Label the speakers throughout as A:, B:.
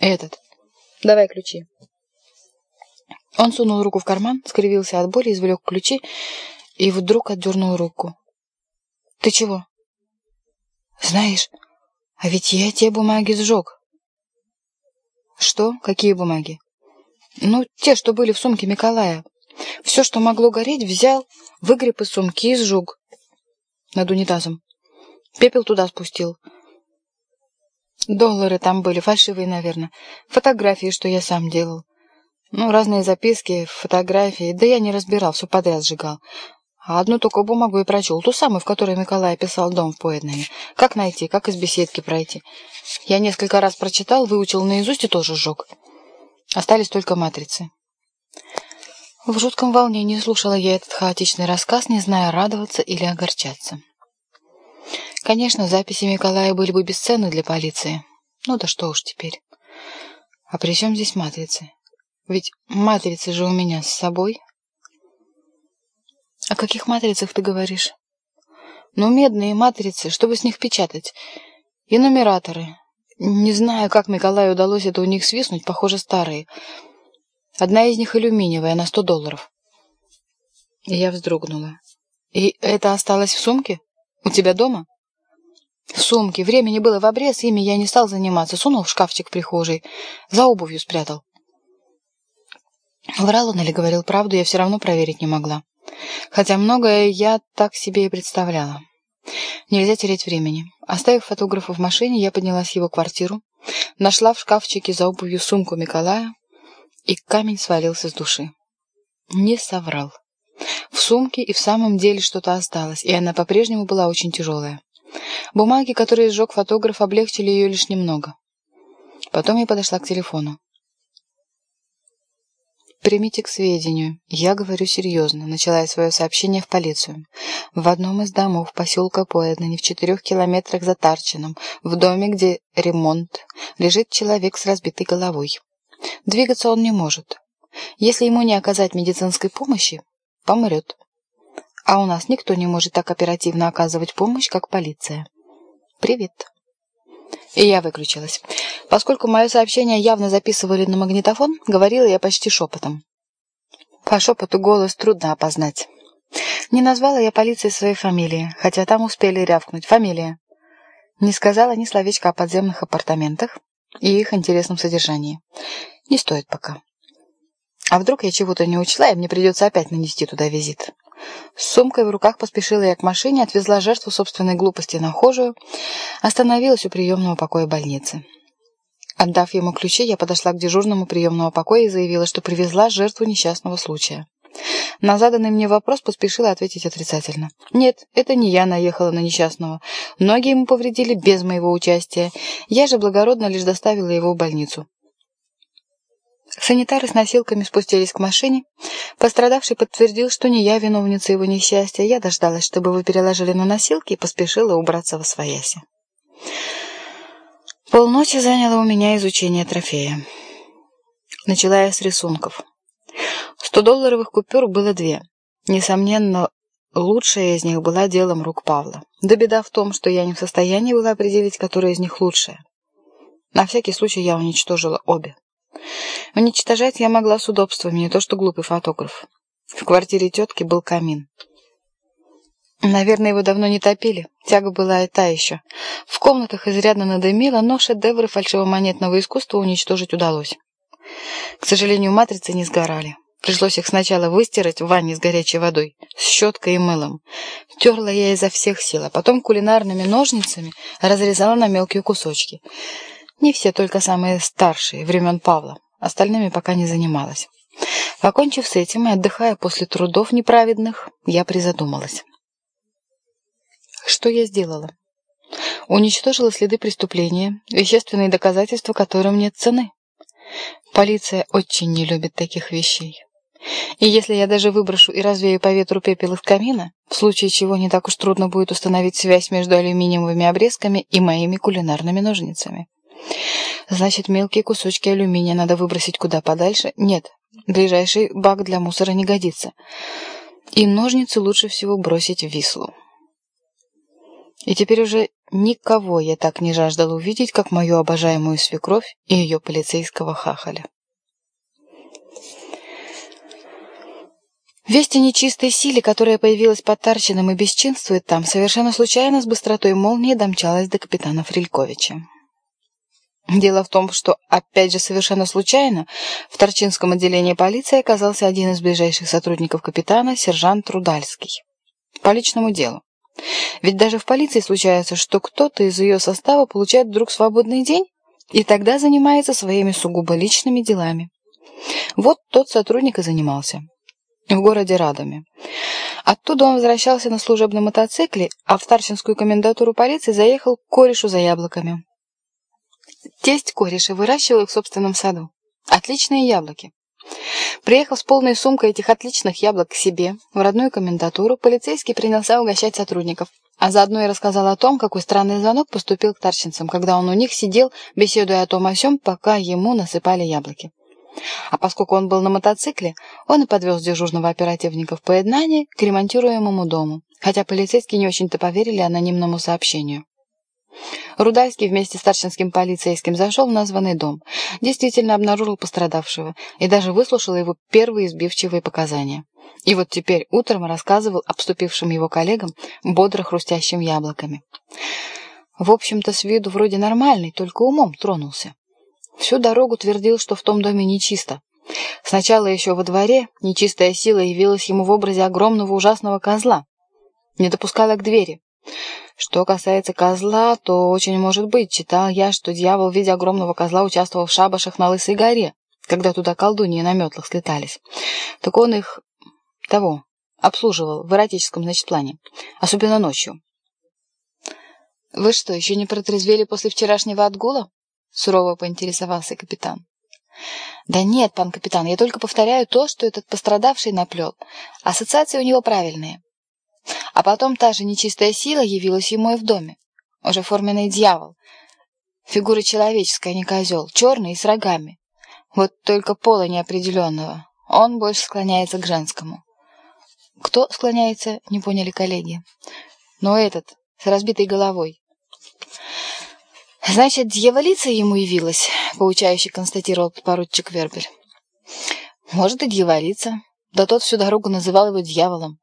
A: Этот. Давай ключи. Он сунул руку в карман, скривился от боли, извлек ключи и вдруг отдернул руку. «Ты чего?» «Знаешь, а ведь я те бумаги сжег». «Что? Какие бумаги?» «Ну, те, что были в сумке Николая. Все, что могло гореть, взял, выгреб из сумки и сжег над унитазом. Пепел туда спустил. Доллары там были, фальшивые, наверное. Фотографии, что я сам делал. Ну, разные записки, фотографии. Да я не разбирал, все подряд сжигал. А одну только бумагу и прочел, ту самую, в которой Николай писал дом в Поэднове. Как найти, как из беседки пройти. Я несколько раз прочитал, выучил наизусть и тоже сжег. Остались только матрицы. В жутком волнении слушала я этот хаотичный рассказ, не зная, радоваться или огорчаться. Конечно, записи Николая были бы бесценны для полиции. Ну да что уж теперь. А при чем здесь матрицы? Ведь матрицы же у меня с собой. О каких матрицах ты говоришь? Ну, медные матрицы, чтобы с них печатать. И нумераторы. Не знаю, как Николаю удалось это у них свистнуть, похоже, старые. Одна из них алюминиевая, на сто долларов. И я вздрогнула. И это осталось в сумке? У тебя дома? В сумке. Времени было в обрез, ими я не стал заниматься. Сунул в шкафчик прихожей. За обувью спрятал. Врал он или говорил правду, я все равно проверить не могла. Хотя многое я так себе и представляла. Нельзя терять времени. Оставив фотографа в машине, я поднялась в его квартиру, нашла в шкафчике за обувью сумку Николая, и камень свалился с души. Не соврал. В сумке и в самом деле что-то осталось, и она по-прежнему была очень тяжелая. Бумаги, которые сжег фотограф, облегчили ее лишь немного. Потом я подошла к телефону. «Примите к сведению. Я говорю серьезно», — начала я свое сообщение в полицию. «В одном из домов поселка Поэдна, в четырех километрах за Тарчином, в доме, где ремонт, лежит человек с разбитой головой. Двигаться он не может. Если ему не оказать медицинской помощи, помрет. А у нас никто не может так оперативно оказывать помощь, как полиция. Привет. И я выключилась. Поскольку мое сообщение явно записывали на магнитофон, говорила я почти шепотом. По шепоту голос трудно опознать. Не назвала я полиции своей фамилии, хотя там успели рявкнуть. Фамилия. Не сказала ни словечка о подземных апартаментах и их интересном содержании. Не стоит пока. А вдруг я чего-то не учла, и мне придется опять нанести туда визит. С сумкой в руках поспешила я к машине, отвезла жертву собственной глупости на хожую, остановилась у приемного покоя больницы. Отдав ему ключи, я подошла к дежурному приемного покоя и заявила, что привезла жертву несчастного случая. На заданный мне вопрос поспешила ответить отрицательно. «Нет, это не я наехала на несчастного. Ноги ему повредили без моего участия. Я же благородно лишь доставила его в больницу. Санитары с носилками спустились к машине. Пострадавший подтвердил, что не я виновница его несчастья. Я дождалась, чтобы вы переложили на носилки, и поспешила убраться во свояси. Полночи заняло у меня изучение трофея. Начала я с рисунков. Сто долларовых купюр было две. Несомненно, лучшая из них была делом рук Павла. Да беда в том, что я не в состоянии была определить, которая из них лучшая. На всякий случай я уничтожила обе. Уничтожать я могла с удобствами, не то что глупый фотограф. В квартире тетки был камин. Наверное, его давно не топили. Тяга была и та еще. В комнатах изрядно надымило, но шедевры фальшивомонетного искусства уничтожить удалось. К сожалению, матрицы не сгорали. Пришлось их сначала выстирать в ванне с горячей водой, с щеткой и мылом. Терла я изо всех сил, а потом кулинарными ножницами разрезала на мелкие кусочки. Не все, только самые старшие, времен Павла. Остальными пока не занималась. Покончив с этим и отдыхая после трудов неправедных, я призадумалась. Что я сделала? Уничтожила следы преступления, вещественные доказательства, которым нет цены. Полиция очень не любит таких вещей. И если я даже выброшу и развею по ветру пепел из камина, в случае чего не так уж трудно будет установить связь между алюминиевыми обрезками и моими кулинарными ножницами. Значит, мелкие кусочки алюминия надо выбросить куда подальше? Нет, ближайший бак для мусора не годится. И ножницы лучше всего бросить в Вислу. И теперь уже никого я так не жаждал увидеть, как мою обожаемую свекровь и ее полицейского хахаля. Весть о нечистой силе, которая появилась под Тарчином и бесчинствует там, совершенно случайно с быстротой молнии домчалась до капитана Фрильковича. Дело в том, что, опять же, совершенно случайно, в Торчинском отделении полиции оказался один из ближайших сотрудников капитана, сержант Рудальский. По личному делу. Ведь даже в полиции случается, что кто-то из ее состава получает вдруг свободный день и тогда занимается своими сугубо личными делами. Вот тот сотрудник и занимался. В городе Радоме. Оттуда он возвращался на служебном мотоцикле, а в Старчинскую комендатуру полиции заехал к корешу за яблоками. Тесть кореша выращивал их в собственном саду. Отличные яблоки. Приехав с полной сумкой этих отличных яблок к себе, в родную комендатуру, полицейский принялся угощать сотрудников, а заодно и рассказал о том, какой странный звонок поступил к тарчинцам, когда он у них сидел, беседуя о том о сём, пока ему насыпали яблоки. А поскольку он был на мотоцикле, он и подвез дежурного оперативника в поеднание к ремонтируемому дому, хотя полицейские не очень-то поверили анонимному сообщению. Рудальский вместе с старшинским полицейским зашел в названный дом, действительно обнаружил пострадавшего и даже выслушал его первые избивчивые показания. И вот теперь утром рассказывал обступившим его коллегам бодро хрустящим яблоками. В общем-то, с виду вроде нормальный, только умом тронулся. Всю дорогу твердил, что в том доме нечисто. Сначала еще во дворе нечистая сила явилась ему в образе огромного ужасного козла. Не допускала к двери. Что касается козла, то очень может быть, читал я, что дьявол в виде огромного козла участвовал в шабашах на Лысой горе, когда туда колдуньи на метлах слетались. Так он их, того, обслуживал в эротическом, значит, плане, особенно ночью. «Вы что, еще не протрезвели после вчерашнего отгула?» — сурово поинтересовался капитан. «Да нет, пан капитан, я только повторяю то, что этот пострадавший наплел. Ассоциации у него правильные. А потом та же нечистая сила явилась ему и в доме. Уже форменный дьявол. Фигура человеческая, не козел, черный и с рогами. Вот только пола неопределенного. Он больше склоняется к женскому. Кто склоняется, не поняли коллеги. Но этот, с разбитой головой. «Значит, дьяволица ему явилась», — поучающе констатировал поручик Вербель. «Может, и дьяволица. Да тот всю дорогу называл его дьяволом.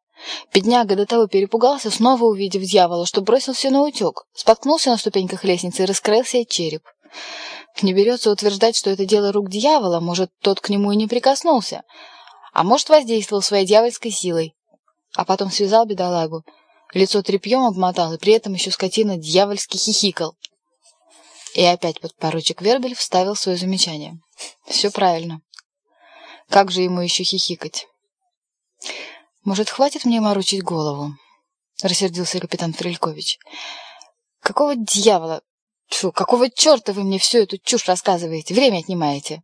A: Бедняга до того перепугался, снова увидев дьявола, что бросился на утек, споткнулся на ступеньках лестницы и раскрыл себе череп. Не берется утверждать, что это дело рук дьявола, может, тот к нему и не прикоснулся, а может, воздействовал своей дьявольской силой. А потом связал бедолагу, лицо тряпьем обмотал, и при этом еще скотина дьявольски хихикал. И опять подпоручик Вербель вставил свое замечание. Все правильно. Как же ему еще хихикать? «Может, хватит мне морочить голову?» — рассердился капитан Фрелькович. «Какого дьявола? Фу, какого черта вы мне всю эту чушь рассказываете? Время отнимаете?»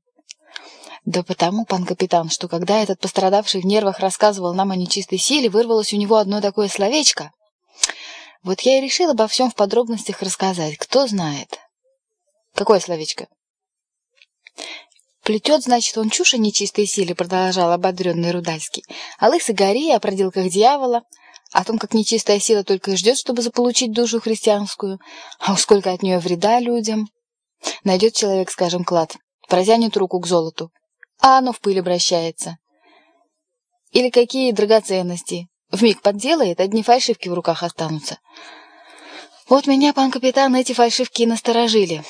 A: «Да потому, пан капитан, что когда этот пострадавший в нервах рассказывал нам о нечистой силе, вырвалось у него одно такое словечко. Вот я и решил обо всем в подробностях рассказать. Кто знает?» «Какое словечко?» «Плетет, значит, он чушь о нечистой силе», — продолжал ободренный Рудальский. «О лысой горе, о проделках дьявола, о том, как нечистая сила только и ждет, чтобы заполучить душу христианскую, а уж сколько от нее вреда людям. Найдет человек, скажем, клад, протянет руку к золоту, а оно в пыль обращается. Или какие драгоценности. Вмиг подделает, одни фальшивки в руках останутся. Вот меня, пан капитан, эти фальшивки и насторожили.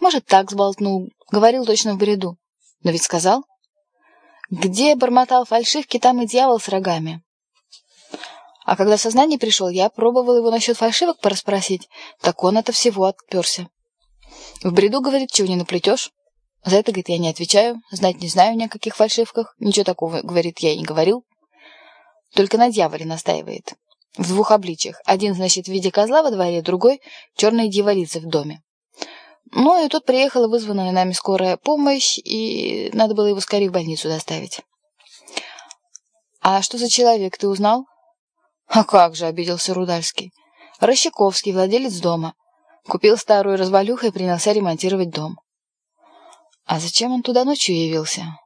A: Может, так сболтнул, говорил точно в бреду. Но ведь сказал. Где бормотал фальшивки, там и дьявол с рогами. А когда в сознание пришел, я пробовал его насчет фальшивок порасспросить, так он это всего отперся. В бреду, говорит, чего не наплетешь? За это, говорит, я не отвечаю, знать не знаю ни о каких фальшивках, ничего такого, говорит, я и не говорил. Только на дьяволе настаивает. В двух обличиях. Один, значит, в виде козла во дворе, другой — черной дьяволицы в доме. Ну и тут приехала вызванная нами скорая помощь, и надо было его скорее в больницу доставить. «А что за человек, ты узнал?» «А как же», — обиделся Рудальский. «Рощаковский, владелец дома. Купил старую развалюху и принялся ремонтировать дом». «А зачем он туда ночью явился?»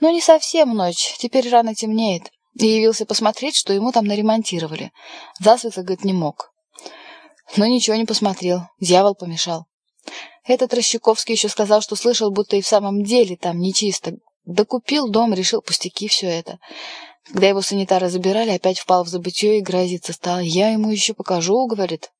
A: «Ну, не совсем ночь, теперь рано темнеет. И явился посмотреть, что ему там наремонтировали. Засветло, говорит, не мог. Но ничего не посмотрел, дьявол помешал. Этот Рощаковский еще сказал, что слышал, будто и в самом деле там нечисто. Докупил дом, решил пустяки все это. Когда его санитары забирали, опять впал в забытье и грозиться стал. «Я ему еще покажу», — говорит.